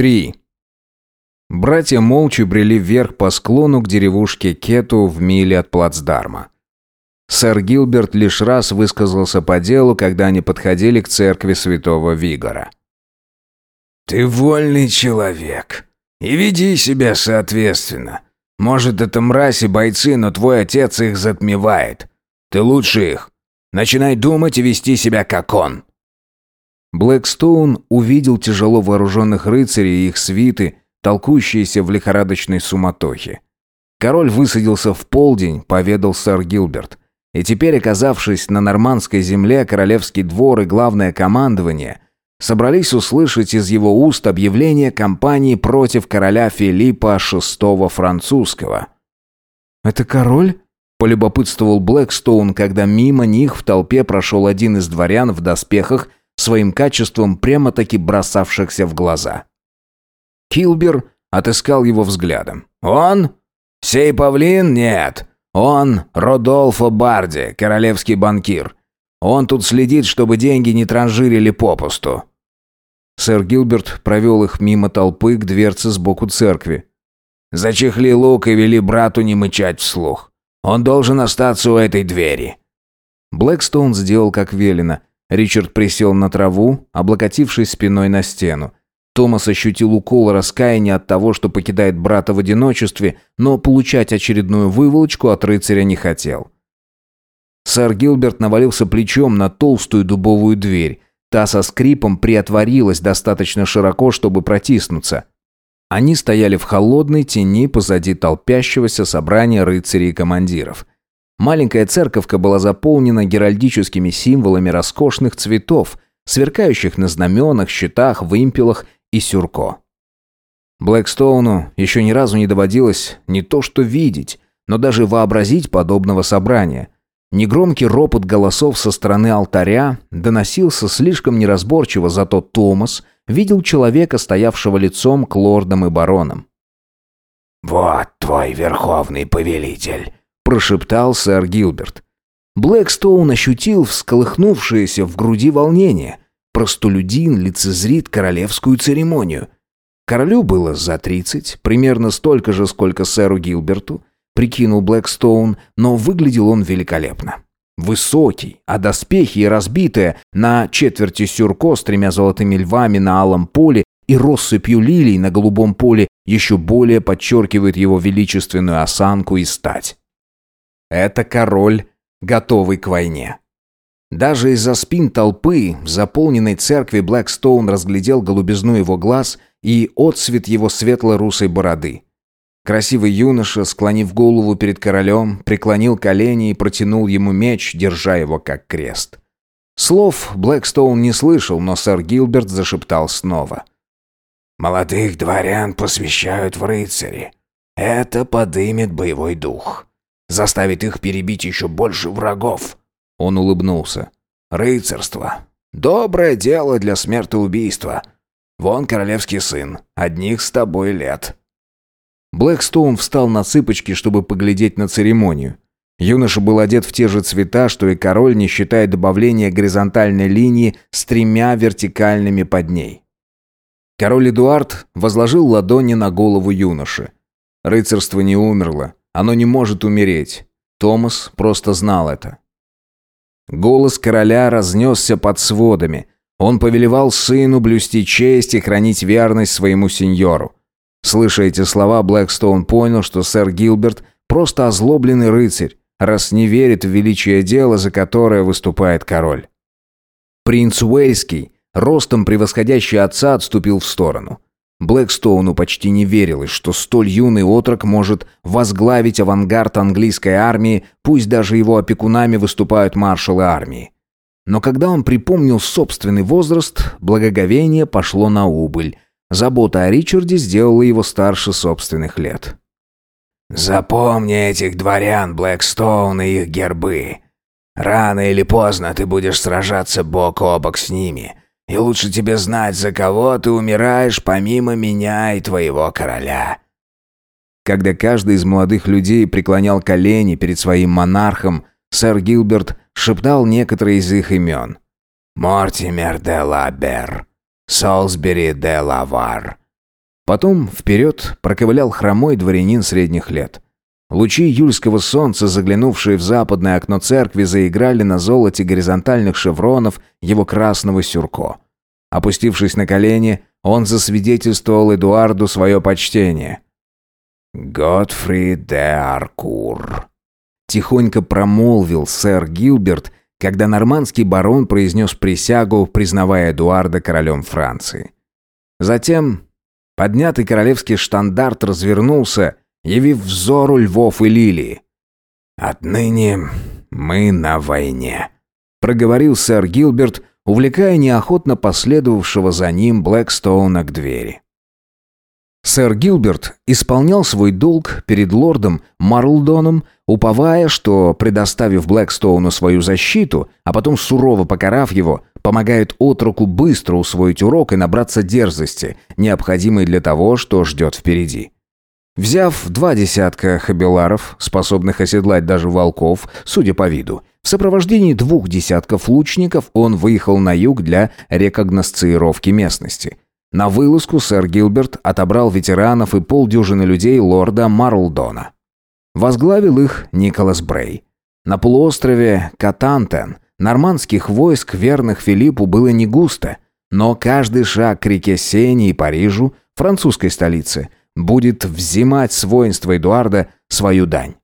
3. Братья молча брели вверх по склону к деревушке Кету в миле от плацдарма. Сэр Гилберт лишь раз высказался по делу, когда они подходили к церкви святого Вигора. «Ты вольный человек. И веди себя соответственно. Может, это мразь и бойцы, но твой отец их затмевает. Ты лучше их. Начинай думать и вести себя как он». Блэкстоун увидел тяжело вооруженных рыцарей и их свиты, толкущиеся в лихорадочной суматохе. Король высадился в полдень, поведал сэр Гилберт. И теперь, оказавшись на нормандской земле, королевский двор и главное командование собрались услышать из его уст объявление кампании против короля Филиппа VI французского. «Это король?» – полюбопытствовал Блэкстоун, когда мимо них в толпе прошел один из дворян в доспехах – своим качеством прямо-таки бросавшихся в глаза. Килбер отыскал его взглядом. «Он? Сей павлин? Нет. Он Родолфо Барди, королевский банкир. Он тут следит, чтобы деньги не транжирили попусту». Сэр Гилберт провел их мимо толпы к дверце сбоку церкви. «Зачехли лук и вели брату не мычать вслух. Он должен остаться у этой двери». Блэкстоун сделал как велено, Ричард присел на траву, облокотившись спиной на стену. Томас ощутил укол раскаяния от того, что покидает брата в одиночестве, но получать очередную выволочку от рыцаря не хотел. Сэр Гилберт навалился плечом на толстую дубовую дверь. Та со скрипом приотворилась достаточно широко, чтобы протиснуться. Они стояли в холодной тени позади толпящегося собрания рыцарей и командиров. Маленькая церковка была заполнена геральдическими символами роскошных цветов, сверкающих на знаменах, щитах, вымпелах и сюрко. Блэкстоуну еще ни разу не доводилось не то что видеть, но даже вообразить подобного собрания. Негромкий ропот голосов со стороны алтаря доносился слишком неразборчиво, зато Томас видел человека, стоявшего лицом к лордам и баронам. «Вот твой верховный повелитель», прошептал сэр Гилберт. Блэкстоун ощутил всколыхнувшееся в груди волнение. Простолюдин лицезрит королевскую церемонию. Королю было за тридцать, примерно столько же, сколько сэру Гилберту, прикинул Блэкстоун, но выглядел он великолепно. Высокий, а доспехи разбитые на четверти сюрко с тремя золотыми львами на алом поле и россыпью лилий на голубом поле еще более подчеркивает его величественную осанку и стать. Это король, готовый к войне. Даже из-за спин толпы в заполненной церкви Блэкстоун разглядел голубизну его глаз и отсвет его светло-русой бороды. Красивый юноша, склонив голову перед королем, преклонил колени и протянул ему меч, держа его как крест. Слов Блэкстоун не слышал, но сэр Гилберт зашептал снова. «Молодых дворян посвящают в рыцари. Это подымет боевой дух заставит их перебить еще больше врагов». Он улыбнулся. «Рыцарство. Доброе дело для смертоубийства. Вон королевский сын. Одних с тобой лет». Блэкстоун встал на цыпочки, чтобы поглядеть на церемонию. Юноша был одет в те же цвета, что и король, не считая добавления горизонтальной линии с тремя вертикальными под ней. Король Эдуард возложил ладони на голову юноши. Рыцарство не умерло, оно не может умереть. Томас просто знал это. Голос короля разнесся под сводами. Он повелевал сыну блюсти честь и хранить верность своему сеньору. Слыша эти слова, Блэкстоун понял, что сэр Гилберт просто озлобленный рыцарь, раз не верит в величие дела, за которое выступает король. Принц Уэльский, ростом превосходящий отца, отступил в сторону. Блэкстоуну почти не верилось, что столь юный отрок может возглавить авангард английской армии, пусть даже его опекунами выступают маршалы армии. Но когда он припомнил собственный возраст, благоговение пошло на убыль. Забота о Ричарде сделала его старше собственных лет. «Запомни этих дворян, Блэкстоун и их гербы. Рано или поздно ты будешь сражаться бок о бок с ними, и лучше тебе знать, за кого ты умираешь помимо меня и твоего короля». Когда каждый из молодых людей преклонял колени перед своим монархом, сэр Гилберт шептал некоторые из их имен. «Мортимер де Лабер, Солсбери де Лавар, Потом вперед проковылял хромой дворянин средних лет. Лучи июльского солнца, заглянувшие в западное окно церкви, заиграли на золоте горизонтальных шевронов его красного сюрко. Опустившись на колени, он засвидетельствовал Эдуарду свое почтение. «Готфри де Аркур», — тихонько промолвил сэр Гилберт, когда нормандский барон произнес присягу, признавая Эдуарда королем Франции. Затем поднятый королевский штандарт развернулся, явив взору львов и лилии. «Отныне мы на войне», — проговорил сэр Гилберт, увлекая неохотно последовавшего за ним Блэкстоуна к двери. Сэр Гилберт исполнял свой долг перед лордом Марлдоном, уповая, что, предоставив Блэкстоуну свою защиту, а потом сурово покарав его, помогает отроку быстро усвоить урок и набраться дерзости, необходимой для того, что ждет впереди. Взяв два десятка хабеларов, способных оседлать даже волков, судя по виду, в сопровождении двух десятков лучников он выехал на юг для рекогносцировки местности. На вылазку сэр Гилберт отобрал ветеранов и полдюжины людей лорда Марлдона. Возглавил их Николас Брей. На полуострове Катантен нормандских войск, верных Филиппу, было не густо, но каждый шаг к реке Сене и Парижу, французской столице, будет взимать с воинства Эдуарда свою дань.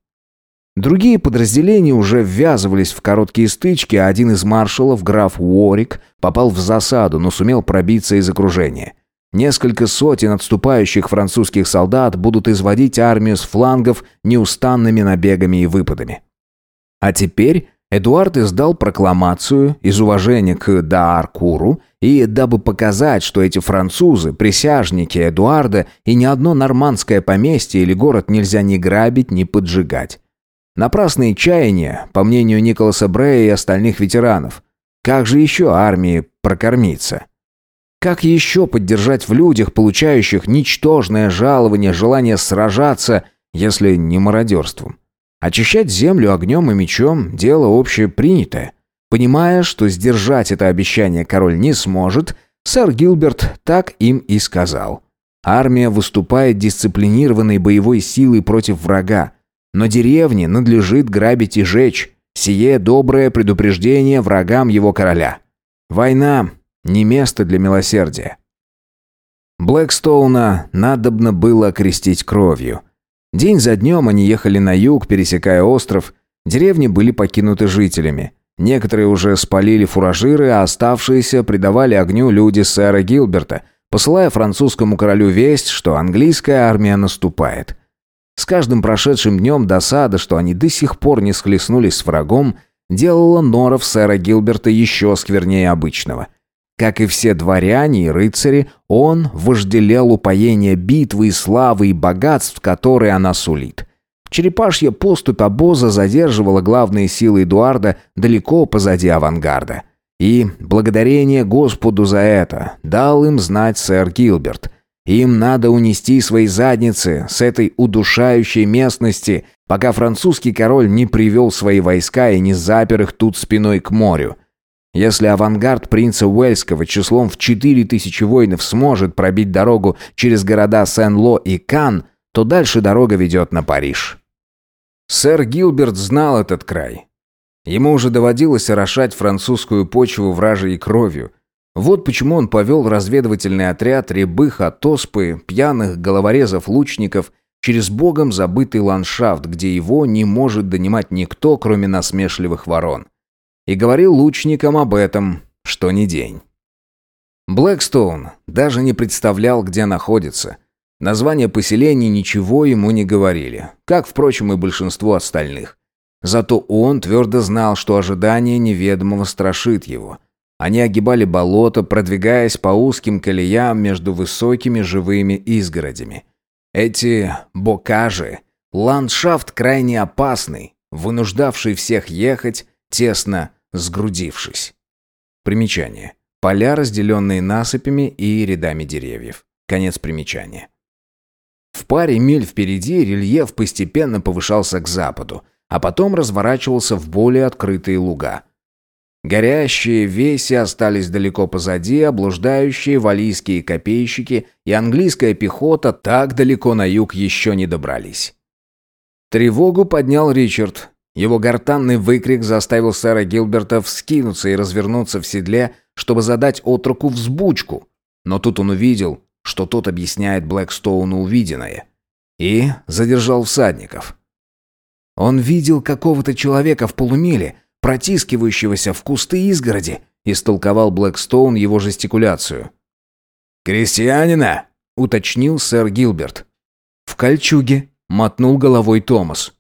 Другие подразделения уже ввязывались в короткие стычки, а один из маршалов, граф Уорик, попал в засаду, но сумел пробиться из окружения. Несколько сотен отступающих французских солдат будут изводить армию с флангов неустанными набегами и выпадами. А теперь Эдуард издал прокламацию из уважения к Дааркуру и дабы показать, что эти французы – присяжники Эдуарда и ни одно нормандское поместье или город нельзя ни грабить, ни поджигать. Напрасные чаяния, по мнению Николаса Брея и остальных ветеранов. Как же еще армии прокормиться? Как еще поддержать в людях, получающих ничтожное жалование, желание сражаться, если не мародерством? Очищать землю огнем и мечом – дело общепринятое. Понимая, что сдержать это обещание король не сможет, сэр Гилберт так им и сказал. Армия выступает дисциплинированной боевой силой против врага, но деревни надлежит грабить и жечь. Сие доброе предупреждение врагам его короля. Война не место для милосердия. Блэкстоуна надобно было крестить кровью. День за днем они ехали на юг, пересекая остров. Деревни были покинуты жителями. Некоторые уже спалили фуражиры, а оставшиеся придавали огню люди сэра Гилберта, посылая французскому королю весть, что английская армия наступает. С каждым прошедшим днем досада, что они до сих пор не схлестнулись с врагом, делала норов сэра Гилберта еще сквернее обычного. Как и все дворяне и рыцари, он вожделел упоение битвы и славы и богатств, которые она сулит. Черепашья поступь обоза задерживала главные силы Эдуарда далеко позади авангарда. И, благодарение Господу за это, дал им знать сэр Гилберт. Им надо унести свои задницы с этой удушающей местности, пока французский король не привел свои войска и не запер их тут спиной к морю. Если авангард принца Уэльского числом в 4000 воинов сможет пробить дорогу через города Сен-Ло и Кан, то дальше дорога ведет на Париж. Сэр Гилберт знал этот край. Ему уже доводилось орошать французскую почву вражьей кровью, вот почему он повел разведывательный отряд рябых от оспы, пьяных головорезов-лучников через богом забытый ландшафт, где его не может донимать никто, кроме насмешливых ворон. И говорил лучникам об этом, что ни день. Блэкстоун даже не представлял, где находится. Названия поселений ничего ему не говорили, как, впрочем, и большинство остальных. Зато он твердо знал, что ожидание неведомого страшит его – они огибали болото, продвигаясь по узким колеям между высокими живыми изгородями. Эти бокажи, ландшафт крайне опасный, вынуждавший всех ехать, тесно сгрудившись. Примечание. Поля, разделенные насыпями и рядами деревьев. Конец примечания. В паре миль впереди рельеф постепенно повышался к западу, а потом разворачивался в более открытые луга – Горящие веси остались далеко позади, облуждающие валийские копейщики и английская пехота так далеко на юг еще не добрались. Тревогу поднял Ричард. Его гортанный выкрик заставил сэра Гилберта вскинуться и развернуться в седле, чтобы задать отроку взбучку. Но тут он увидел, что тот объясняет Блэкстоуну увиденное. И задержал всадников. Он видел какого-то человека в полумиле, протискивающегося в кусты изгороди, истолковал Блэкстоун его жестикуляцию. «Крестьянина?» — уточнил сэр Гилберт. «В кольчуге», — мотнул головой Томас.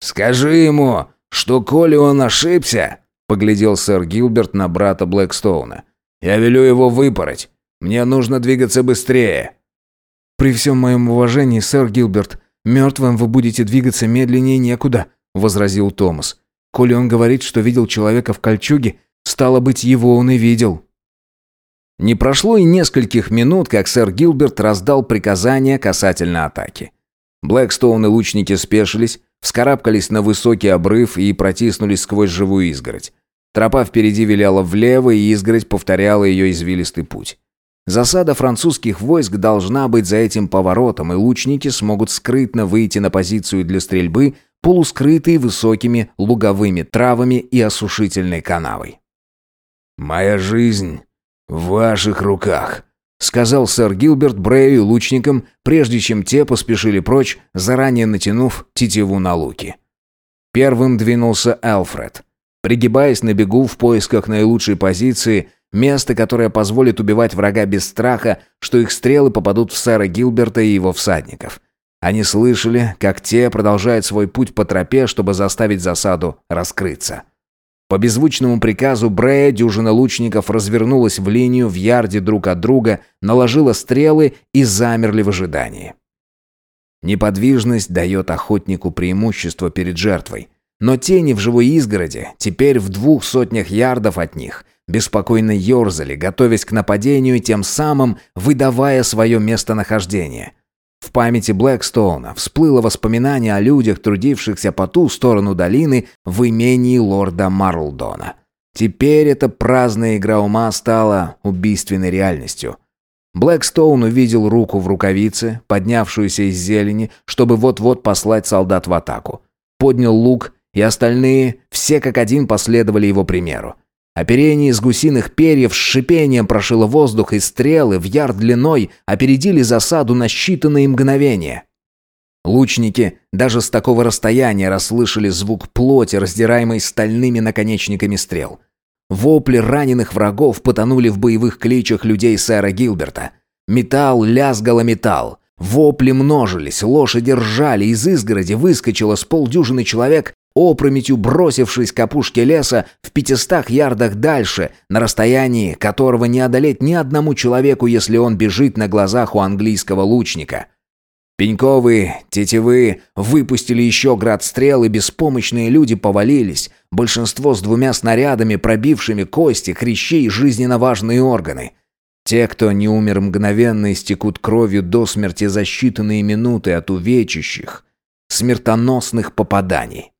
«Скажи ему, что коли он ошибся...» — поглядел сэр Гилберт на брата Блэкстоуна. «Я велю его выпороть. Мне нужно двигаться быстрее». «При всем моем уважении, сэр Гилберт, мертвым вы будете двигаться медленнее некуда», — возразил Томас. «Коли он говорит, что видел человека в кольчуге, стало быть, его он и видел». Не прошло и нескольких минут, как сэр Гилберт раздал приказание касательно атаки. Блэкстоун и лучники спешились, вскарабкались на высокий обрыв и протиснулись сквозь живую изгородь. Тропа впереди виляла влево, и изгородь повторяла ее извилистый путь. Засада французских войск должна быть за этим поворотом, и лучники смогут скрытно выйти на позицию для стрельбы, полускрытые высокими луговыми травами и осушительной канавой. «Моя жизнь в ваших руках», — сказал сэр Гилберт Брэю и лучникам, прежде чем те поспешили прочь, заранее натянув тетиву на луки. Первым двинулся Элфред. Пригибаясь на бегу в поисках наилучшей позиции, Место, которое позволит убивать врага без страха, что их стрелы попадут в сэра Гилберта и его всадников. Они слышали, как те продолжают свой путь по тропе, чтобы заставить засаду раскрыться. По беззвучному приказу Брея дюжина лучников развернулась в линию в ярде друг от друга, наложила стрелы и замерли в ожидании. Неподвижность дает охотнику преимущество перед жертвой. Но тени в живой изгороди, теперь в двух сотнях ярдов от них, беспокойно ерзали, готовясь к нападению тем самым выдавая свое местонахождение. В памяти Блэкстоуна всплыло воспоминание о людях, трудившихся по ту сторону долины в имении лорда Марлдона. Теперь эта праздная игра ума стала убийственной реальностью. Блэкстоун увидел руку в рукавице, поднявшуюся из зелени, чтобы вот-вот послать солдат в атаку. Поднял лук, и остальные, все как один, последовали его примеру. Оперение из гусиных перьев с шипением прошило воздух, и стрелы в ярд длиной опередили засаду на считанные мгновения. Лучники даже с такого расстояния расслышали звук плоти, раздираемой стальными наконечниками стрел. Вопли раненых врагов потонули в боевых кличах людей сэра Гилберта. Металл лязгало металл. Вопли множились, лошади ржали, из изгороди выскочило с полдюжины человек опрометью бросившись к опушке леса в пятистах ярдах дальше, на расстоянии которого не одолеть ни одному человеку, если он бежит на глазах у английского лучника. Пеньковые, тетивы выпустили еще град стрел, и беспомощные люди повалились, большинство с двумя снарядами, пробившими кости, хрящи и жизненно важные органы. Те, кто не умер мгновенно, истекут кровью до смерти за считанные минуты от увечащих, смертоносных попаданий.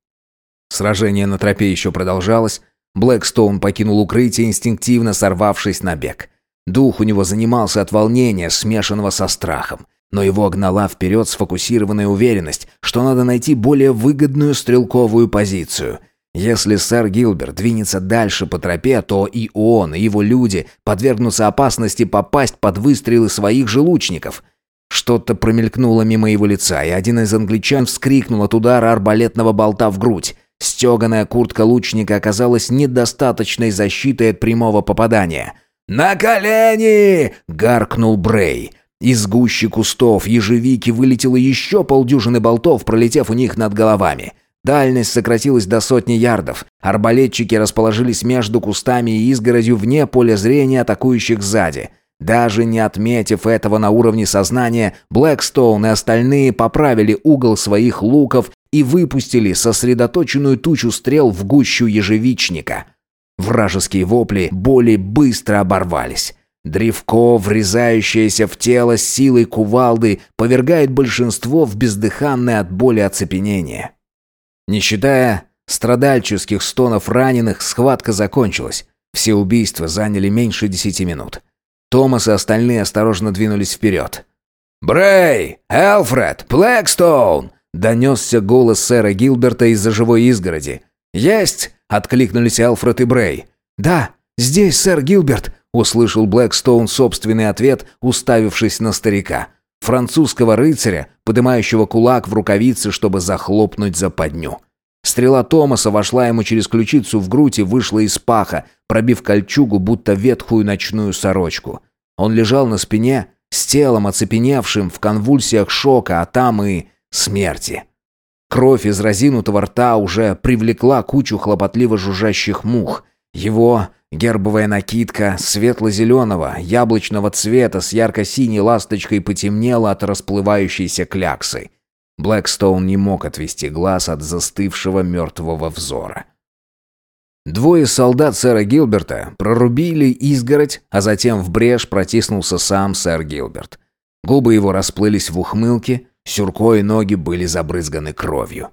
Сражение на тропе еще продолжалось. Блэкстоун покинул укрытие, инстинктивно сорвавшись на бег. Дух у него занимался от волнения, смешанного со страхом. Но его гнала вперед сфокусированная уверенность, что надо найти более выгодную стрелковую позицию. Если сэр Гилберт двинется дальше по тропе, то и он, и его люди подвергнутся опасности попасть под выстрелы своих же лучников. Что-то промелькнуло мимо его лица, и один из англичан вскрикнул от удара арбалетного болта в грудь. Стеганая куртка лучника оказалась недостаточной защитой от прямого попадания. «На колени!» — гаркнул Брей. Из гущи кустов ежевики вылетело еще полдюжины болтов, пролетев у них над головами. Дальность сократилась до сотни ярдов. Арбалетчики расположились между кустами и изгородью вне поля зрения атакующих сзади. Даже не отметив этого на уровне сознания, Блэкстоун и остальные поправили угол своих луков и выпустили сосредоточенную тучу стрел в гущу ежевичника. Вражеские вопли более быстро оборвались. Древко, врезающееся в тело силой кувалды, повергает большинство в бездыханное от боли оцепенение. Не считая страдальческих стонов раненых, схватка закончилась. Все убийства заняли меньше десяти минут. Томас и остальные осторожно двинулись вперед. «Брей! Элфред! Блэкстоун!» — донесся голос сэра Гилберта из-за живой изгороди. «Есть!» — откликнулись Элфред и Брей. «Да, здесь сэр Гилберт!» — услышал Блэкстоун собственный ответ, уставившись на старика. Французского рыцаря, поднимающего кулак в рукавице, чтобы захлопнуть западню. Стрела Томаса вошла ему через ключицу в грудь и вышла из паха, пробив кольчугу, будто ветхую ночную сорочку. Он лежал на спине, с телом оцепеневшим в конвульсиях шока, а там и смерти. Кровь из разинутого рта уже привлекла кучу хлопотливо жужжащих мух. Его гербовая накидка светло-зеленого, яблочного цвета с ярко-синей ласточкой потемнела от расплывающейся кляксы. Блэкстоун не мог отвести глаз от застывшего мертвого взора. Двое солдат сэра Гилберта прорубили изгородь, а затем в брешь протиснулся сам сэр Гилберт. Губы его расплылись в ухмылке, сюрко и ноги были забрызганы кровью.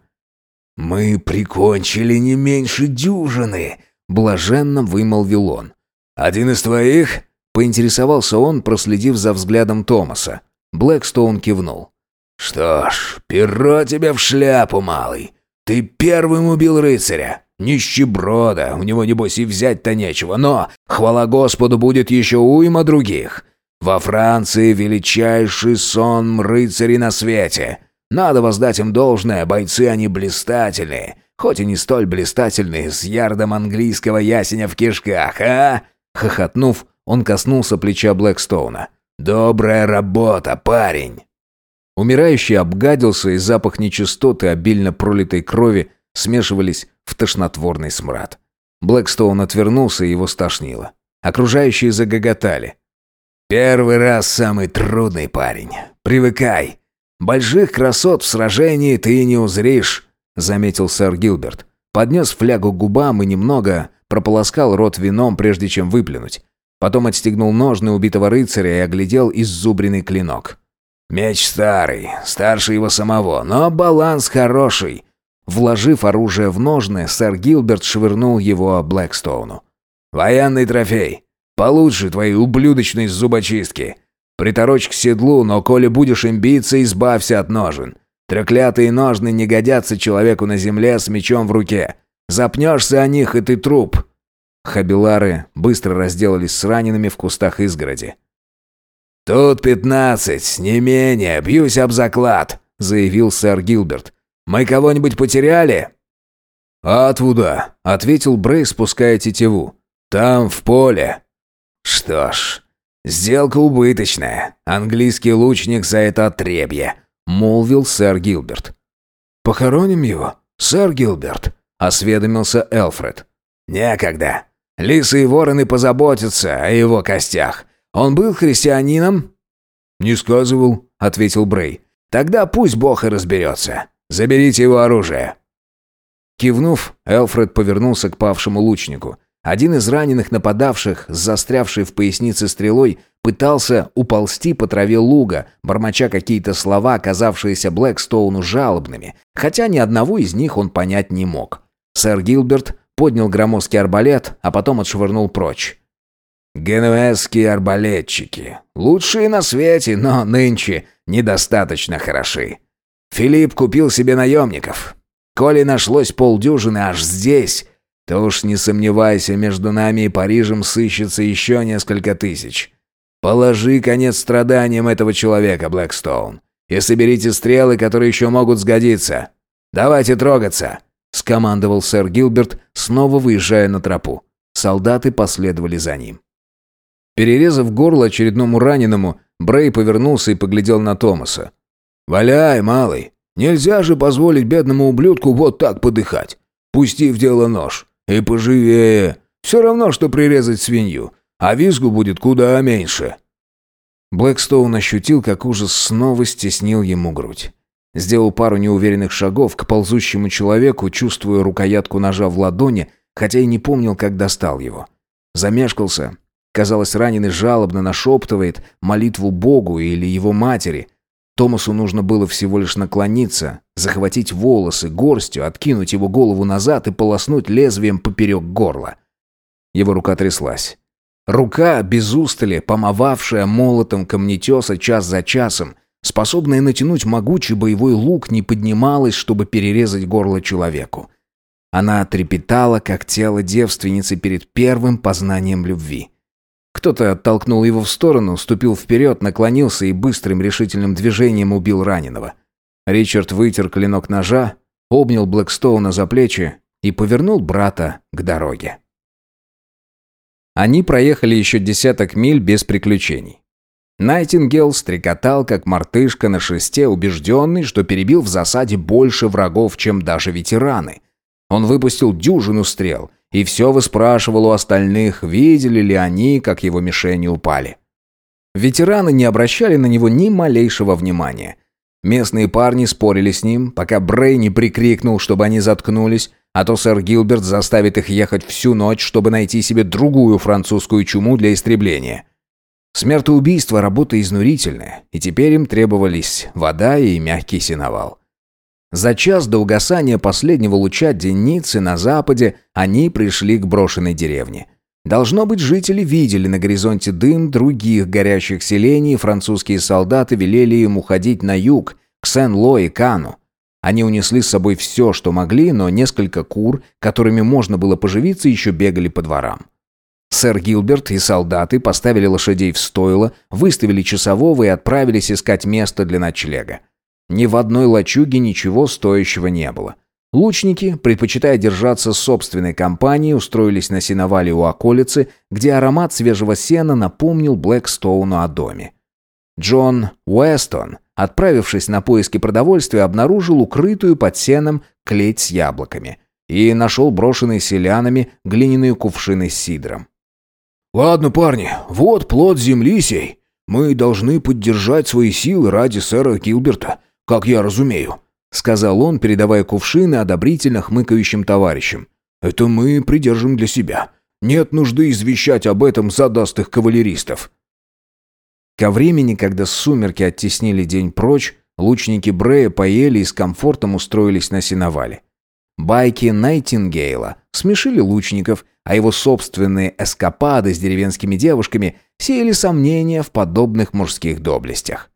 «Мы прикончили не меньше дюжины», — блаженно вымолвил он. «Один из твоих?» — поинтересовался он, проследив за взглядом Томаса. Блэкстоун кивнул. «Что ж, перо тебя в шляпу, малый. Ты первым убил рыцаря. Нищеброда, у него, небось, и взять-то нечего, но, хвала Господу, будет еще уйма других. Во Франции величайший сон рыцарей на свете. Надо воздать им должное, бойцы они блистательные, хоть и не столь блистательные, с ярдом английского ясеня в кишках, а?» Хохотнув, он коснулся плеча Блэкстоуна. «Добрая работа, парень!» Умирающий обгадился, и запах нечистоты, обильно пролитой крови, смешивались в тошнотворный смрад. Блэкстоун отвернулся, и его стошнило. Окружающие загоготали. «Первый раз самый трудный парень. Привыкай. Больших красот в сражении ты не узришь», — заметил сэр Гилберт. Поднес флягу к губам и немного прополоскал рот вином, прежде чем выплюнуть. Потом отстегнул ножны убитого рыцаря и оглядел иззубренный клинок. Меч старый, старше его самого, но баланс хороший. Вложив оружие в ножны, сэр Гилберт швырнул его Блэкстоуну. «Военный трофей. Получше твоей ублюдочной зубочистки. Приторочь к седлу, но коли будешь им биться, избавься от ножен. Треклятые ножны не годятся человеку на земле с мечом в руке. Запнешься о них, и ты труп». Хабилары быстро разделались с ранеными в кустах изгороди. «Тут пятнадцать, не менее, бьюсь об заклад», — заявил сэр Гилберт. «Мы кого-нибудь потеряли?» «Отвуда», — ответил Брей, спуская тетиву. «Там, в поле». «Что ж, сделка убыточная. Английский лучник за это отребье», — молвил сэр Гилберт. «Похороним его, сэр Гилберт», — осведомился Элфред. «Некогда. Лисы и вороны позаботятся о его костях. Он был христианином?» «Не сказывал», — ответил Брей. «Тогда пусть Бог и разберется. Заберите его оружие». Кивнув, Элфред повернулся к павшему лучнику. Один из раненых нападавших, с застрявшей в пояснице стрелой, пытался уползти по траве луга, бормоча какие-то слова, оказавшиеся Блэкстоуну жалобными, хотя ни одного из них он понять не мог. Сэр Гилберт поднял громоздкий арбалет, а потом отшвырнул прочь. Генуэзские арбалетчики. Лучшие на свете, но нынче недостаточно хороши. Филипп купил себе наемников. Коли нашлось полдюжины аж здесь, то уж не сомневайся, между нами и Парижем сыщется еще несколько тысяч. Положи конец страданиям этого человека, Блэкстоун, и соберите стрелы, которые еще могут сгодиться. Давайте трогаться!» — скомандовал сэр Гилберт, снова выезжая на тропу. Солдаты последовали за ним. Перерезав горло очередному раненому, Брей повернулся и поглядел на Томаса. «Валяй, малый! Нельзя же позволить бедному ублюдку вот так подыхать. Пусти в дело нож. И поживее. Все равно, что прирезать свинью. А визгу будет куда меньше». Блэкстоун ощутил, как ужас снова стеснил ему грудь. Сделал пару неуверенных шагов к ползущему человеку, чувствуя рукоятку ножа в ладони, хотя и не помнил, как достал его. Замешкался, Казалось, раненый жалобно нашептывает молитву Богу или его матери. Томасу нужно было всего лишь наклониться, захватить волосы горстью, откинуть его голову назад и полоснуть лезвием поперек горла. Его рука тряслась. Рука, без устали, помывавшая молотом камнетеса час за часом, способная натянуть могучий боевой лук, не поднималась, чтобы перерезать горло человеку. Она трепетала, как тело девственницы перед первым познанием любви. Кто-то оттолкнул его в сторону, ступил вперед, наклонился и быстрым решительным движением убил раненого. Ричард вытер клинок ножа, обнял Блэкстоуна за плечи и повернул брата к дороге. Они проехали еще десяток миль без приключений. Найтингел стрекотал, как мартышка на шесте, убежденный, что перебил в засаде больше врагов, чем даже ветераны. Он выпустил дюжину стрел, и все выспрашивал у остальных, видели ли они, как его мишени упали. Ветераны не обращали на него ни малейшего внимания. Местные парни спорили с ним, пока Брей не прикрикнул, чтобы они заткнулись, а то сэр Гилберт заставит их ехать всю ночь, чтобы найти себе другую французскую чуму для истребления. Смертоубийство – работа изнурительная, и теперь им требовались вода и мягкий сеновал. За час до угасания последнего луча денницы на западе они пришли к брошенной деревне. Должно быть, жители видели на горизонте дым других горящих селений, французские солдаты велели им уходить на юг, к Сен-Ло и Кану. Они унесли с собой все, что могли, но несколько кур, которыми можно было поживиться, еще бегали по дворам. Сэр Гилберт и солдаты поставили лошадей в стойло, выставили часового и отправились искать место для ночлега. Ни в одной лачуге ничего стоящего не было. Лучники, предпочитая держаться собственной компанией, устроились на сеновале у околицы, где аромат свежего сена напомнил Блэкстоуну о доме. Джон Уэстон, отправившись на поиски продовольствия, обнаружил укрытую под сеном клеть с яблоками и нашел брошенные селянами глиняные кувшины с сидром. «Ладно, парни, вот плод земли сей. Мы должны поддержать свои силы ради сэра Гилберта как я разумею», — сказал он, передавая кувшины одобрительно хмыкающим товарищам. «Это мы придержим для себя. Нет нужды извещать об этом задастых кавалеристов». Ко времени, когда сумерки оттеснили день прочь, лучники Брея поели и с комфортом устроились на сеновале. Байки Найтингейла смешили лучников, а его собственные эскапады с деревенскими девушками сеяли сомнения в подобных мужских доблестях.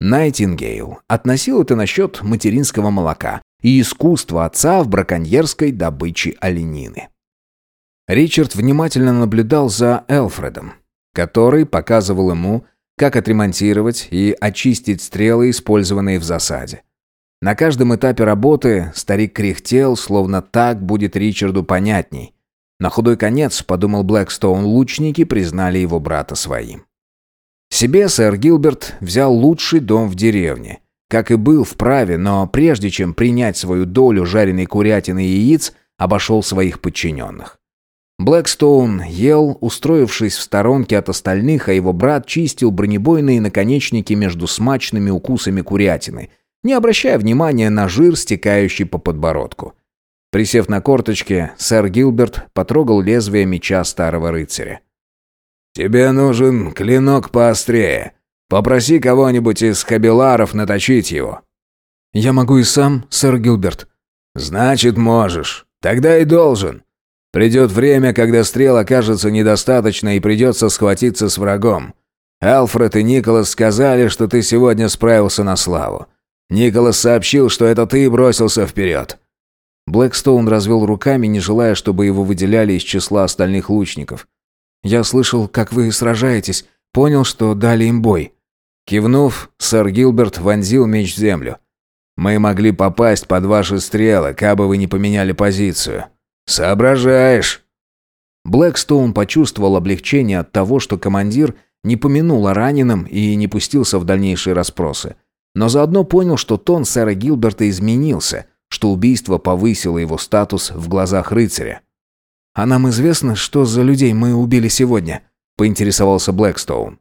Найтингейл относил это насчет материнского молока и искусства отца в браконьерской добыче оленины. Ричард внимательно наблюдал за Элфредом, который показывал ему, как отремонтировать и очистить стрелы, использованные в засаде. На каждом этапе работы старик кряхтел, словно так будет Ричарду понятней. На худой конец, подумал Блэкстоун, лучники признали его брата своим. Себе сэр Гилберт взял лучший дом в деревне. Как и был вправе, но прежде чем принять свою долю жареной курятины и яиц, обошел своих подчиненных. Блэкстоун ел, устроившись в сторонке от остальных, а его брат чистил бронебойные наконечники между смачными укусами курятины, не обращая внимания на жир, стекающий по подбородку. Присев на корточки, сэр Гилберт потрогал лезвие меча старого рыцаря. «Тебе нужен клинок поострее. Попроси кого-нибудь из кабеларов наточить его». «Я могу и сам, сэр Гилберт». «Значит, можешь. Тогда и должен. Придет время, когда стрел окажется недостаточно и придется схватиться с врагом. Алфред и Николас сказали, что ты сегодня справился на славу. Николас сообщил, что это ты бросился вперед». Блэкстоун развел руками, не желая, чтобы его выделяли из числа остальных лучников. Я слышал, как вы сражаетесь, понял, что дали им бой». Кивнув, сэр Гилберт вонзил меч в землю. «Мы могли попасть под ваши стрелы, кабы вы не поменяли позицию. Соображаешь?» Блэкстоун почувствовал облегчение от того, что командир не помянул о раненом и не пустился в дальнейшие расспросы. Но заодно понял, что тон сэра Гилберта изменился, что убийство повысило его статус в глазах рыцаря. «А нам известно, что за людей мы убили сегодня?» – поинтересовался Блэкстоун.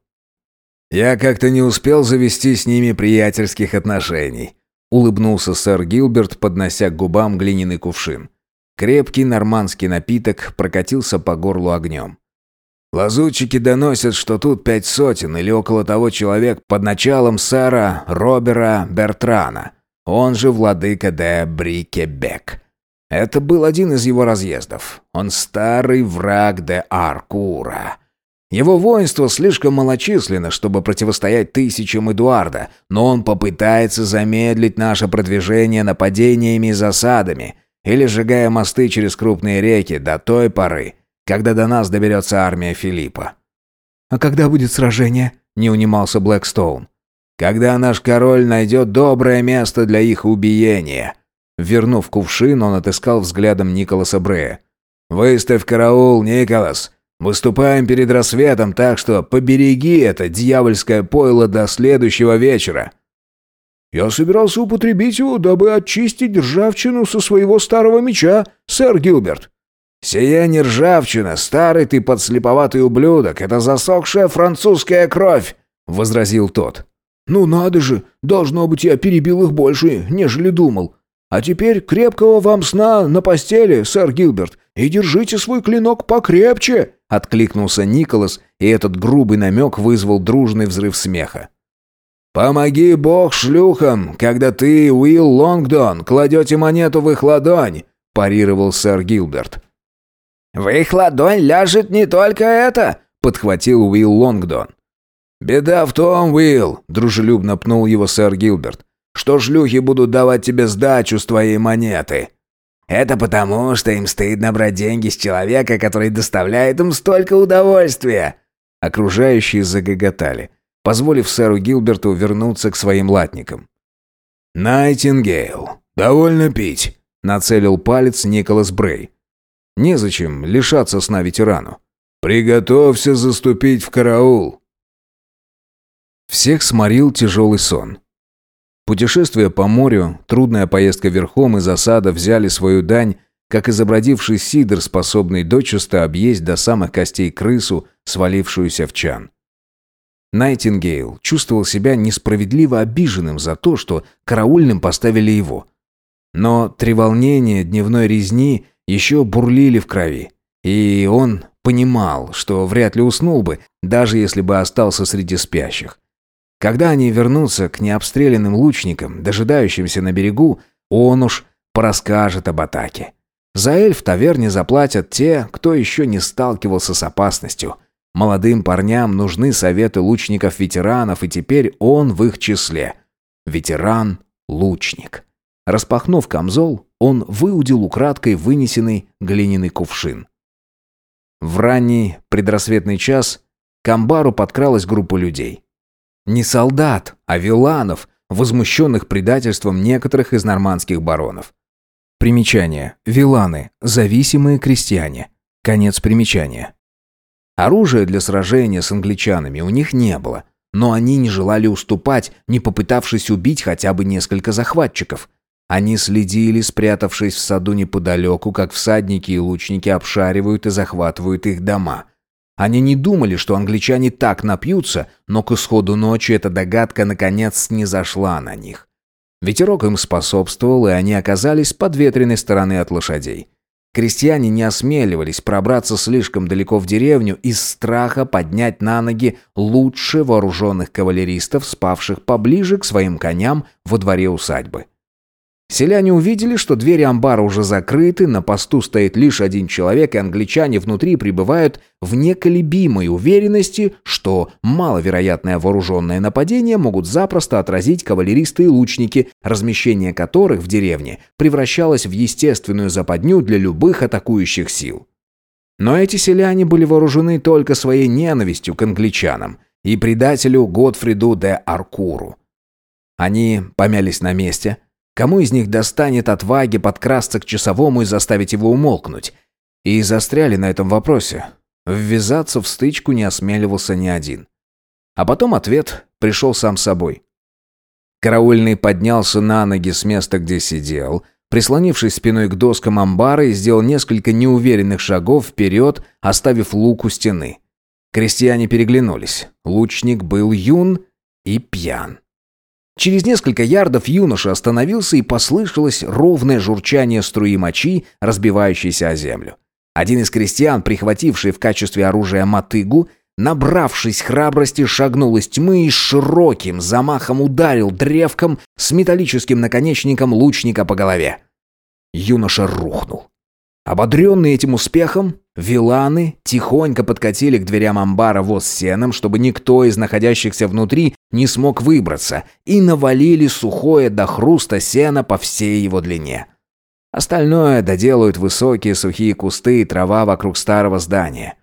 «Я как-то не успел завести с ними приятельских отношений», – улыбнулся сэр Гилберт, поднося к губам глиняный кувшин. Крепкий нормандский напиток прокатился по горлу огнем. Лазутчики доносят, что тут пять сотен или около того человек под началом сэра Робера Бертрана, он же владыка де Брикебек. Это был один из его разъездов. Он старый враг де Аркура. Его воинство слишком малочисленно, чтобы противостоять тысячам Эдуарда, но он попытается замедлить наше продвижение нападениями и засадами или сжигая мосты через крупные реки до той поры, когда до нас доберется армия Филиппа. «А когда будет сражение?» – не унимался Блэкстоун. «Когда наш король найдет доброе место для их убиения». Вернув кувшин, он отыскал взглядом Николаса Брея. «Выставь караул, Николас. Выступаем перед рассветом, так что побереги это дьявольское пойло до следующего вечера». «Я собирался употребить его, дабы очистить ржавчину со своего старого меча, сэр Гилберт». «Сия не ржавчина, старый ты подслеповатый ублюдок, это засохшая французская кровь», — возразил тот. «Ну надо же, должно быть, я перебил их больше, нежели думал. А теперь крепкого вам сна на постели, сэр Гилберт, и держите свой клинок покрепче», — откликнулся Николас, и этот грубый намек вызвал дружный взрыв смеха. «Помоги бог шлюхам, когда ты, Уилл Лонгдон, кладете монету в их ладонь», – парировал сэр Гилберт. «В их ладонь ляжет не только это», – подхватил Уилл Лонгдон. «Беда в том, Уилл», – дружелюбно пнул его сэр Гилберт, «что шлюхи будут давать тебе сдачу с твоей монеты». «Это потому, что им стыдно брать деньги с человека, который доставляет им столько удовольствия». Окружающие загоготали, позволив сэру Гилберту вернуться к своим латникам. «Найтингейл, довольно пить», – нацелил палец Николас Брей. Незачем лишаться сна ветерану. «Приготовься заступить в караул!» Всех сморил тяжелый сон. Путешествие по морю, трудная поездка верхом и засада взяли свою дань, как изобродивший сидр, способный дочисто объесть до самых костей крысу, свалившуюся в чан. Найтингейл чувствовал себя несправедливо обиженным за то, что караульным поставили его. Но треволнения дневной резни еще бурлили в крови. И он понимал, что вряд ли уснул бы, даже если бы остался среди спящих. Когда они вернутся к необстрелянным лучникам, дожидающимся на берегу, он уж порасскажет об атаке. За эль в таверне заплатят те, кто еще не сталкивался с опасностью. Молодым парням нужны советы лучников-ветеранов, и теперь он в их числе. Ветеран-лучник. Распахнув камзол, он выудил украдкой вынесенный глиняный кувшин. В ранний предрассветный час к амбару подкралась группа людей. Не солдат, а виланов, возмущенных предательством некоторых из нормандских баронов. Примечание. Виланы. Зависимые крестьяне. Конец примечания. Оружия для сражения с англичанами у них не было, но они не желали уступать, не попытавшись убить хотя бы несколько захватчиков – они следили, спрятавшись в саду неподалеку, как всадники и лучники обшаривают и захватывают их дома. Они не думали, что англичане так напьются, но к исходу ночи эта догадка наконец не зашла на них. Ветерок им способствовал, и они оказались под ветреной стороны от лошадей. Крестьяне не осмеливались пробраться слишком далеко в деревню из страха поднять на ноги лучше вооруженных кавалеристов, спавших поближе к своим коням во дворе усадьбы. Селяне увидели, что двери амбара уже закрыты, на посту стоит лишь один человек, и англичане внутри пребывают в неколебимой уверенности, что маловероятное вооруженное нападение могут запросто отразить кавалеристы и лучники, размещение которых в деревне превращалось в естественную западню для любых атакующих сил. Но эти селяне были вооружены только своей ненавистью к англичанам и предателю Готфриду де Аркуру. Они помялись на месте – Кому из них достанет отваги подкрасться к часовому и заставить его умолкнуть? И застряли на этом вопросе. Ввязаться в стычку не осмеливался ни один. А потом ответ пришел сам собой. Караульный поднялся на ноги с места, где сидел, прислонившись спиной к доскам амбара и сделал несколько неуверенных шагов вперед, оставив лук у стены. Крестьяне переглянулись. Лучник был юн и пьян. Через несколько ярдов юноша остановился и послышалось ровное журчание струи мочи, разбивающейся о землю. Один из крестьян, прихвативший в качестве оружия мотыгу, набравшись храбрости, шагнул из тьмы и широким замахом ударил древком с металлическим наконечником лучника по голове. Юноша рухнул. Ободренные этим успехом, виланы тихонько подкатили к дверям амбара воз с сеном, чтобы никто из находящихся внутри не смог выбраться, и навалили сухое до хруста сена по всей его длине. Остальное доделают высокие сухие кусты и трава вокруг старого здания.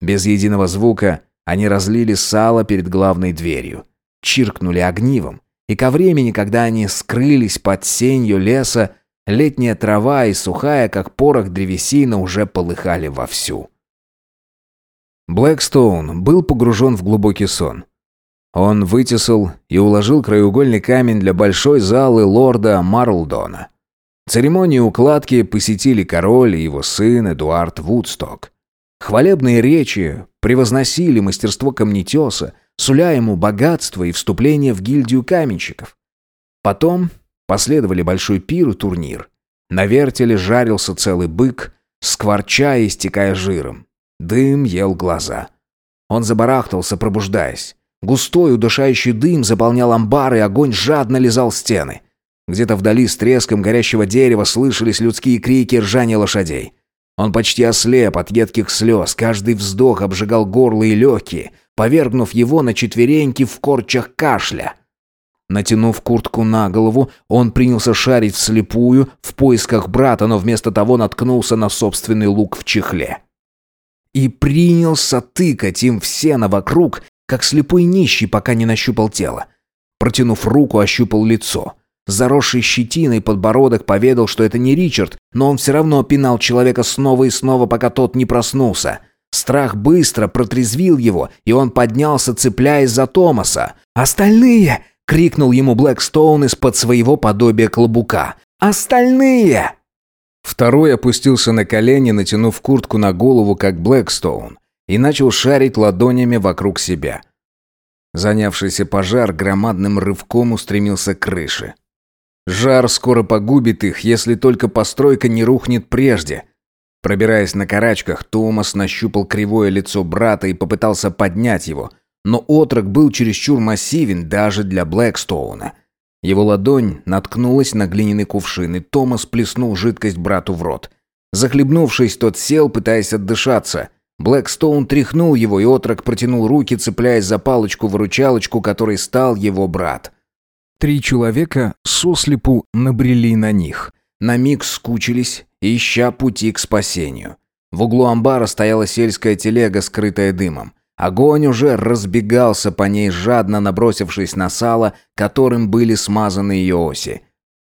Без единого звука они разлили сало перед главной дверью, чиркнули огнивом, и ко времени, когда они скрылись под сенью леса, Летняя трава и сухая, как порох древесина, уже полыхали вовсю. Блэкстоун был погружен в глубокий сон. Он вытесал и уложил краеугольный камень для большой залы лорда Марлдона. Церемонию укладки посетили король и его сын Эдуард Вудсток. Хвалебные речи превозносили мастерство камнетеса, суля ему богатство и вступление в гильдию каменщиков. Потом Последовали большой пир и турнир. На вертеле жарился целый бык, скворча и истекая жиром. Дым ел глаза. Он забарахтался, пробуждаясь. Густой удушающий дым заполнял амбар, и огонь жадно лизал стены. Где-то вдали с треском горящего дерева слышались людские крики и ржание лошадей. Он почти ослеп от едких слез, каждый вздох обжигал горло и легкие, повергнув его на четвереньки в корчах кашля — Натянув куртку на голову, он принялся шарить вслепую в поисках брата, но вместо того наткнулся на собственный лук в чехле. И принялся тыкать им в сено вокруг, как слепой нищий, пока не нащупал тело. Протянув руку, ощупал лицо. Заросший щетиной подбородок поведал, что это не Ричард, но он все равно пинал человека снова и снова, пока тот не проснулся. Страх быстро протрезвил его, и он поднялся, цепляясь за Томаса. «Остальные! — крикнул ему Блэкстоун из-под своего подобия клобука. «Остальные!» Второй опустился на колени, натянув куртку на голову, как Блэкстоун, и начал шарить ладонями вокруг себя. Занявшийся пожар громадным рывком устремился к крыше. Жар скоро погубит их, если только постройка не рухнет прежде. Пробираясь на карачках, Томас нащупал кривое лицо брата и попытался поднять его — но отрок был чересчур массивен даже для Блэкстоуна. Его ладонь наткнулась на глиняный кувшин, и Томас плеснул жидкость брату в рот. Захлебнувшись, тот сел, пытаясь отдышаться. Блэкстоун тряхнул его, и отрок протянул руки, цепляясь за палочку-выручалочку, которой стал его брат. Три человека сослепу набрели на них. На миг скучились, ища пути к спасению. В углу амбара стояла сельская телега, скрытая дымом. Огонь уже разбегался по ней, жадно набросившись на сало, которым были смазаны ее оси.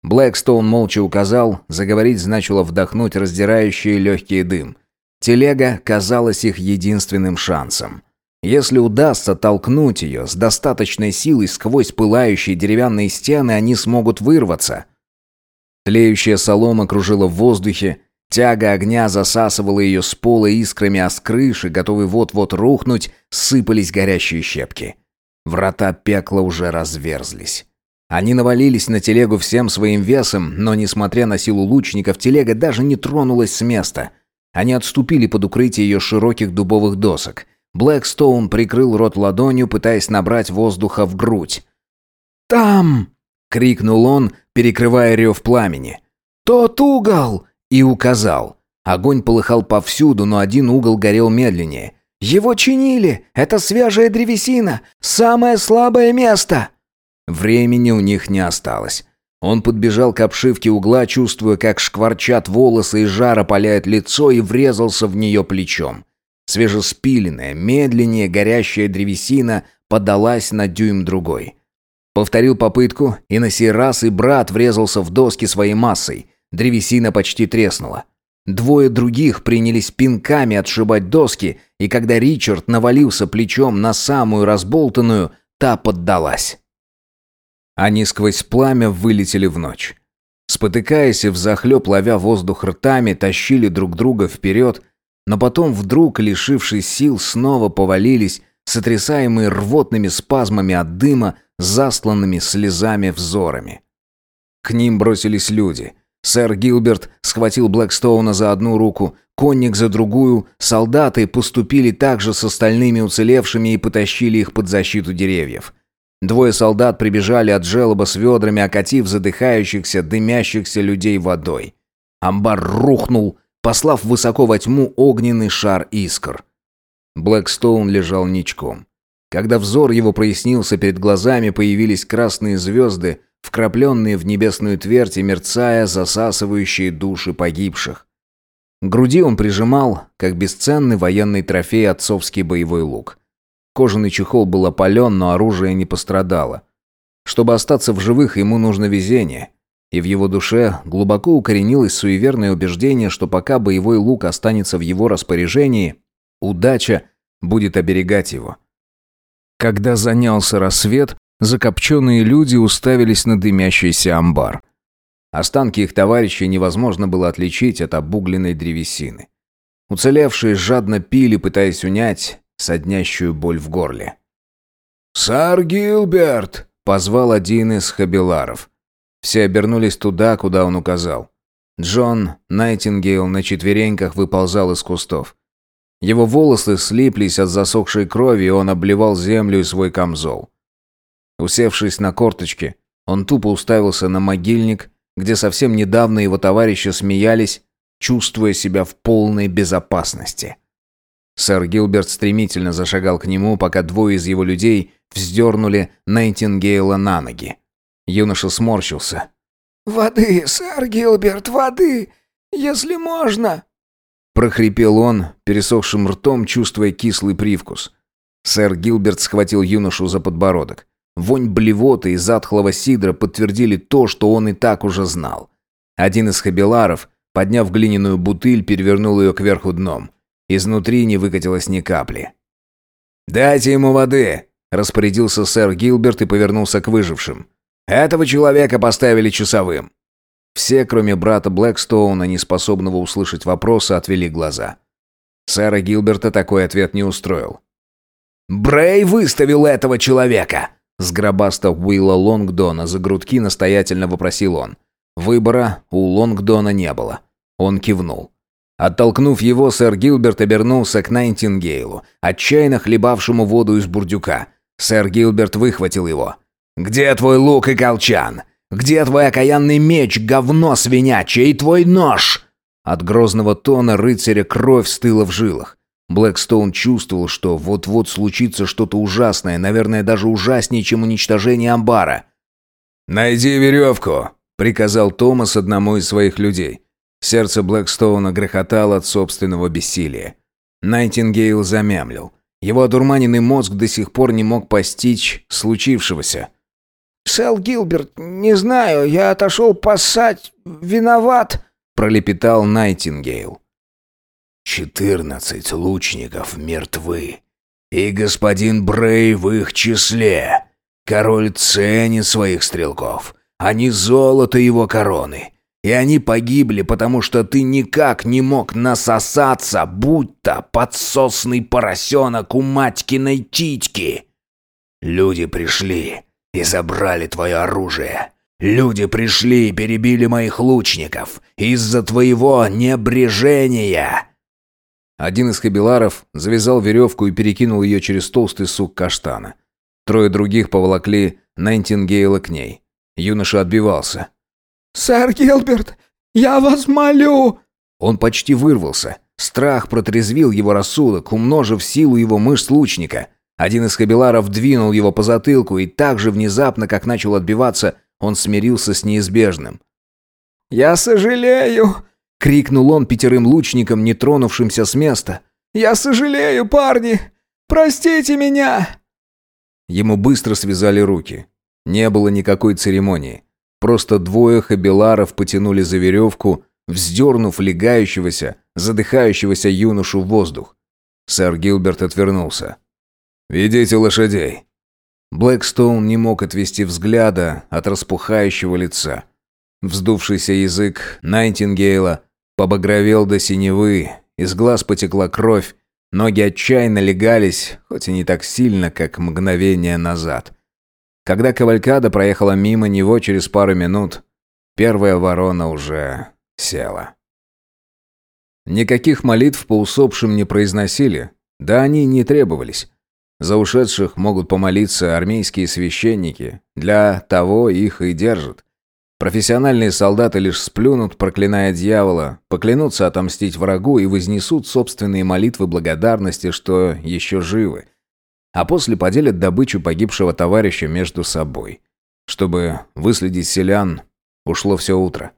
Блэкстоун молча указал, заговорить значило вдохнуть раздирающий легкий дым. Телега казалась их единственным шансом. Если удастся толкнуть ее с достаточной силой сквозь пылающие деревянные стены, они смогут вырваться. Тлеющая солома кружила в воздухе, Тяга огня засасывала ее с пола искрами, а с крыши, готовой вот-вот рухнуть, сыпались горящие щепки. Врата пекла уже разверзлись. Они навалились на телегу всем своим весом, но, несмотря на силу лучников, телега даже не тронулась с места. Они отступили под укрытие ее широких дубовых досок. Блэкстоун прикрыл рот ладонью, пытаясь набрать воздуха в грудь. «Там!» — крикнул он, перекрывая рев пламени. «Тот угол! И указал. Огонь полыхал повсюду, но один угол горел медленнее. «Его чинили! Это свежая древесина! Самое слабое место!» Времени у них не осталось. Он подбежал к обшивке угла, чувствуя, как шкварчат волосы и жара паляет лицо, и врезался в нее плечом. Свежеспиленная, медленнее горящая древесина подалась на дюйм другой. Повторил попытку, и на сей раз и брат врезался в доски своей массой. Древесина почти треснула. Двое других принялись пинками отшибать доски, и когда Ричард навалился плечом на самую разболтанную, та поддалась. Они сквозь пламя вылетели в ночь. Спотыкаясь и взахлеб ловя воздух ртами, тащили друг друга вперед, но потом вдруг, лишившись сил, снова повалились, сотрясаемые рвотными спазмами от дыма, засланными слезами взорами. К ним бросились люди — Сэр Гилберт схватил Блэкстоуна за одну руку, конник за другую, солдаты поступили также с остальными уцелевшими и потащили их под защиту деревьев. Двое солдат прибежали от желоба с ведрами, окатив задыхающихся, дымящихся людей водой. Амбар рухнул, послав высоко во тьму огненный шар искр. Блэкстоун лежал ничком. Когда взор его прояснился, перед глазами появились красные звезды, вкрапленные в небесную твердь и мерцая, засасывающие души погибших. Груди он прижимал, как бесценный военный трофей, отцовский боевой лук. Кожаный чехол был опален, но оружие не пострадало. Чтобы остаться в живых, ему нужно везение. И в его душе глубоко укоренилось суеверное убеждение, что пока боевой лук останется в его распоряжении, удача будет оберегать его. Когда занялся рассвет, закопченные люди уставились на дымящийся амбар. Останки их товарищей невозможно было отличить от обугленной древесины. Уцелевшие жадно пили, пытаясь унять соднящую боль в горле. «Сар Гилберт!» — позвал один из хабиларов. Все обернулись туда, куда он указал. Джон Найтингейл на четвереньках выползал из кустов. Его волосы слиплись от засохшей крови, и он обливал землю и свой камзол. Усевшись на корточки, он тупо уставился на могильник, где совсем недавно его товарищи смеялись, чувствуя себя в полной безопасности. Сэр Гилберт стремительно зашагал к нему, пока двое из его людей вздернули Найтингейла на ноги. Юноша сморщился. «Воды, сэр Гилберт, воды, если можно!» прохрипел он, пересохшим ртом, чувствуя кислый привкус. Сэр Гилберт схватил юношу за подбородок. Вонь блевоты и затхлого сидра подтвердили то, что он и так уже знал. Один из хабеларов, подняв глиняную бутыль, перевернул ее кверху дном. Изнутри не выкатилось ни капли. «Дайте ему воды!» – распорядился сэр Гилберт и повернулся к выжившим. «Этого человека поставили часовым. Все, кроме брата Блэкстоуна, неспособного услышать вопросы, отвели глаза. Сэра Гилберта такой ответ не устроил. «Брей выставил этого человека!» Сгробастав Уилла Лонгдона за грудки, настоятельно вопросил он. Выбора у Лонгдона не было. Он кивнул. Оттолкнув его, сэр Гилберт обернулся к Найнтингейлу, отчаянно хлебавшему воду из бурдюка. Сэр Гилберт выхватил его. «Где твой лук и колчан? Где твой окаянный меч, говно свинячье, и твой нож?» От грозного тона рыцаря кровь стыла в жилах. Блэкстоун чувствовал, что вот-вот случится что-то ужасное, наверное, даже ужаснее, чем уничтожение амбара. «Найди веревку», — приказал Томас одному из своих людей. Сердце Блэкстоуна грохотало от собственного бессилия. Найтингейл замямлил. Его одурманенный мозг до сих пор не мог постичь случившегося. «Сэл Гилберт, не знаю, я отошел поссать. Виноват», — пролепетал Найтингейл. «Четырнадцать лучников мертвы, и господин Брей в их числе. Король ценит своих стрелков, они золото его короны, и они погибли, потому что ты никак не мог насосаться, будь то подсосный поросенок у матькиной титьки. Люди пришли, и забрали твое оружие. Люди пришли и перебили моих лучников из-за твоего небрежения!» Один из кабеларов завязал веревку и перекинул ее через толстый сук каштана. Трое других поволокли Найтингейла к ней. Юноша отбивался. «Сэр Гилберт, я вас молю!» Он почти вырвался. Страх протрезвил его рассудок, умножив силу его мышц лучника. Один из кабеларов двинул его по затылку, и так же внезапно, как начал отбиваться, он смирился с неизбежным. «Я сожалею!» — крикнул он пятерым лучникам, не тронувшимся с места. «Я сожалею, парни! Простите меня!» Ему быстро связали руки. Не было никакой церемонии. Просто двое хабеларов потянули за веревку, вздернув легающегося, задыхающегося юношу в воздух. Сэр Гилберт отвернулся. «Ведите лошадей». Блэкстоун не мог отвести взгляда от распухающего лица. Вздувшийся язык Найтингейла побагровел до синевы, из глаз потекла кровь, ноги отчаянно легались, хоть и не так сильно, как мгновение назад. Когда кавалькада проехала мимо него через пару минут, Первая ворона уже села. Никаких молитв по усопшим не произносили, да они не требовались. За ушедших могут помолиться армейские священники, для того их и держат. Профессиональные солдаты лишь сплюнут, проклиная дьявола, поклянутся отомстить врагу и вознесут собственные молитвы благодарности, что еще живы. А после поделят добычу погибшего товарища между собой. Чтобы выследить селян, ушло все утро.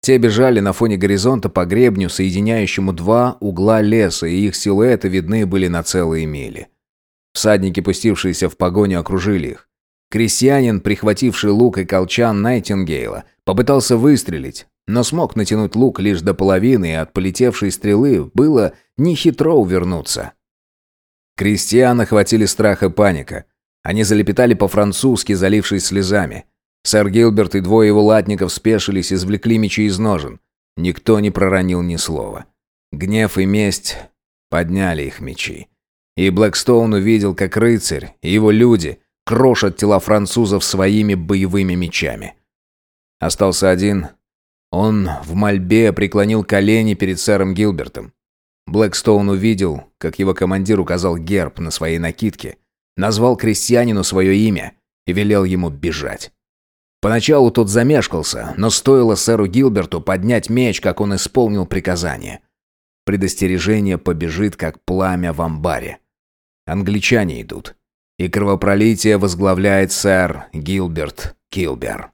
Те бежали на фоне горизонта по гребню, соединяющему два угла леса, и их силуэты видны были на целые мили. Всадники, пустившиеся в погоню, окружили их. Крестьянин, прихвативший лук и колчан Найтингейла, попытался выстрелить, но смог натянуть лук лишь до половины, и от полетевшей стрелы было нехитро увернуться. Крестьян охватили страх и паника. Они залепетали по-французски, залившись слезами. Сэр Гилберт и двое его латников спешились, извлекли мечи из ножен. Никто не проронил ни слова. Гнев и месть подняли их мечи. И Блэкстоун увидел, как рыцарь и его люди крошат тела французов своими боевыми мечами. Остался один. Он в мольбе преклонил колени перед сэром Гилбертом. Блэкстоун увидел, как его командир указал герб на своей накидке, назвал крестьянину свое имя и велел ему бежать. Поначалу тот замешкался, но стоило сэру Гилберту поднять меч, как он исполнил приказание. Предостережение побежит, как пламя в амбаре. Англичане идут. И кровопролитие возглавляет сэр Гилберт Килбер.